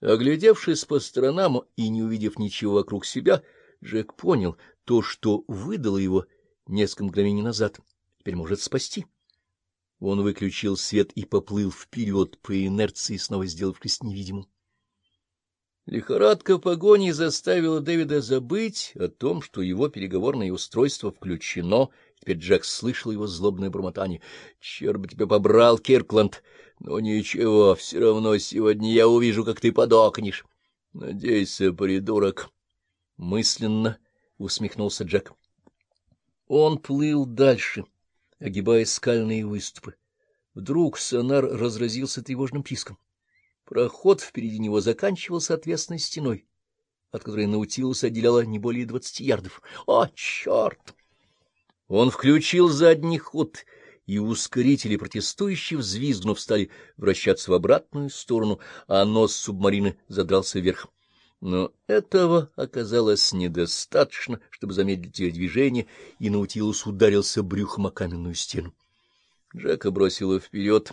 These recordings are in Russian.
Оглядевшись по сторонам и не увидев ничего вокруг себя, Джек понял, то, что выдало его несколько мгновений назад, теперь может спасти. Он выключил свет и поплыл вперед по инерции, снова сделавшись невидимым. Лихорадка погони заставила Дэвида забыть о том, что его переговорное устройство включено. Теперь Джек слышал его злобное бормотание. — Черт бы тебя побрал, Киркланд! Но ничего, все равно сегодня я увижу, как ты подохнешь. — Надейся, придурок! — мысленно усмехнулся Джек. Он плыл дальше, огибая скальные выступы. Вдруг сонар разразился тревожным писком. Проход впереди него заканчивался отвесной стеной, от которой Наутилус отделяло не более двадцати ярдов. О, черт! Он включил задний ход, и ускорители, протестующие взвизгнув, стали вращаться в обратную сторону, а нос субмарины задрался вверх. Но этого оказалось недостаточно, чтобы замедлить ее движение, и Наутилус ударился брюхом о каменную стену. Джека бросило вперед,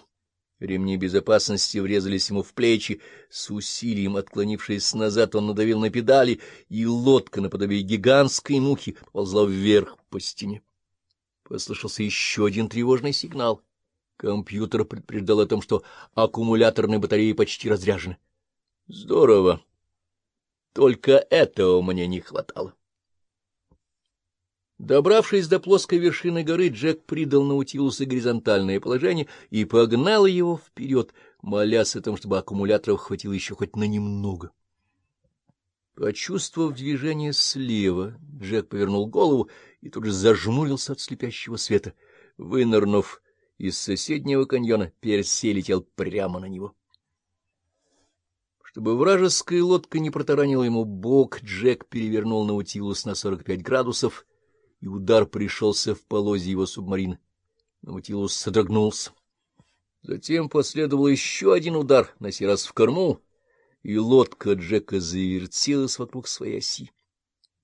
Ремни безопасности врезались ему в плечи. С усилием отклонившись назад, он надавил на педали, и лодка, наподобие гигантской мухи, ползла вверх по стене. Послышался еще один тревожный сигнал. Компьютер предупреждал о том, что аккумуляторные батареи почти разряжены. Здорово. Только этого мне не хватало. Добравшись до плоской вершины горы, Джек придал Наутилусу горизонтальное положение и погнал его вперед, молясь о том, чтобы аккумуляторов хватило еще хоть на немного. Почувствовав движение слева, Джек повернул голову и тут же зажмурился от слепящего света. Вынырнув из соседнего каньона, Персей летел прямо на него. Чтобы вражеская лодка не протаранила ему бок, Джек перевернул Наутилус на 45 градусов — и удар пришелся в полозе его субмарины. Наутилус содрогнулся. Затем последовал еще один удар, на сей раз в корму, и лодка Джека завертелась вокруг своей оси.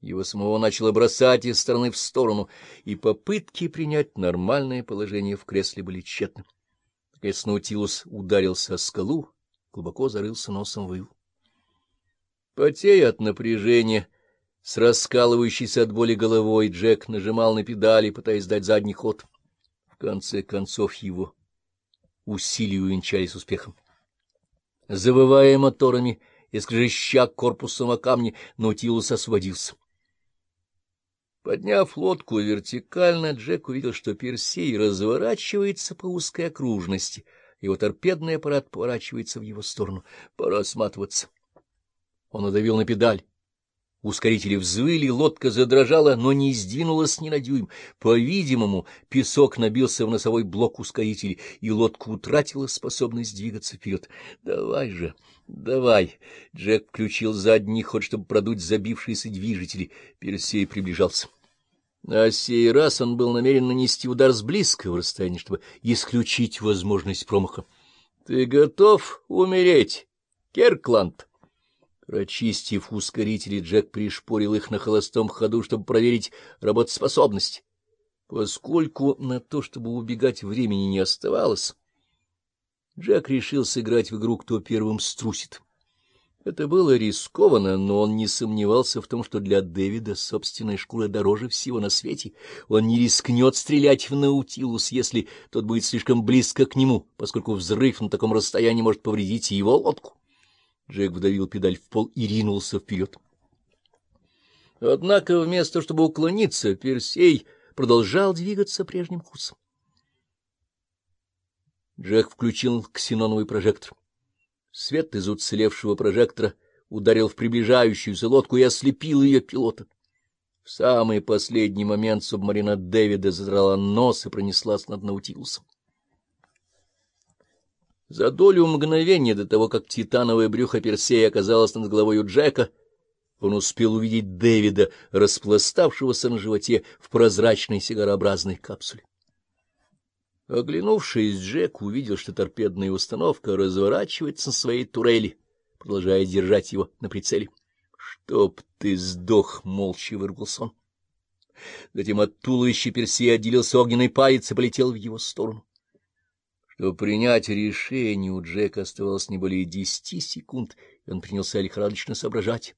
Его самого начало бросать из стороны в сторону, и попытки принять нормальное положение в кресле были тщетны. Наконец Наутилус ударился о скалу, глубоко зарылся носом в ил. Потея от напряжения, с раскалывающейся от боли головой Джек нажимал на педали, пытаясь дать задний ход. В конце концов его усилия увенчались успехом. Завывая моторами и скрежеща корпусом о камни, Наутилус освободился. Подняв лодку вертикально, Джек увидел, что Персей разворачивается по узкой окружности, его торпедный аппарат поворачивается в его сторону. Пора сматываться. Он надавил на педаль. Ускорители взвыли, лодка задрожала, но не сдвинулась ни на дюйм. По-видимому, песок набился в носовой блок ускорителей, и лодка утратила способность двигаться вперед. — Давай же, давай! Джек включил задний ход, чтобы продуть забившиеся движители. Персей приближался. На сей раз он был намерен нанести удар с близкого расстояния, чтобы исключить возможность промаха. — Ты готов умереть, Керкланд? — Прочистив ускорители, Джек пришпорил их на холостом ходу, чтобы проверить работоспособность. Поскольку на то, чтобы убегать, времени не оставалось, Джек решил сыграть в игру «Кто первым струсит». Это было рискованно, но он не сомневался в том, что для Дэвида собственная шкура дороже всего на свете. Он не рискнет стрелять в Наутилус, если тот будет слишком близко к нему, поскольку взрыв на таком расстоянии может повредить его лодку. Джек вдавил педаль в пол и ринулся вперед. Однако вместо чтобы уклониться, Персей продолжал двигаться прежним курсом. Джек включил ксеноновый прожектор. Свет из уцелевшего прожектора ударил в приближающуюся лодку и ослепил ее пилота. В самый последний момент субмарина Дэвида задрала нос и пронеслась над Наутилусом. За долю мгновения до того, как титановое брюхо Персея оказалось над головой Джека, он успел увидеть Дэвида, распластавшегося на животе в прозрачной сигарообразной капсуле. Оглянувшись, Джек увидел, что торпедная установка разворачивается на своей турели, продолжая держать его на прицеле. — Чтоб ты сдох! — молча выругался он. Затем от туловища Персея отделился огненный палец и полетел в его сторону. Чтобы принять решение, у Джека оставалось не более десяти секунд, и он принялся лихорадочно соображать.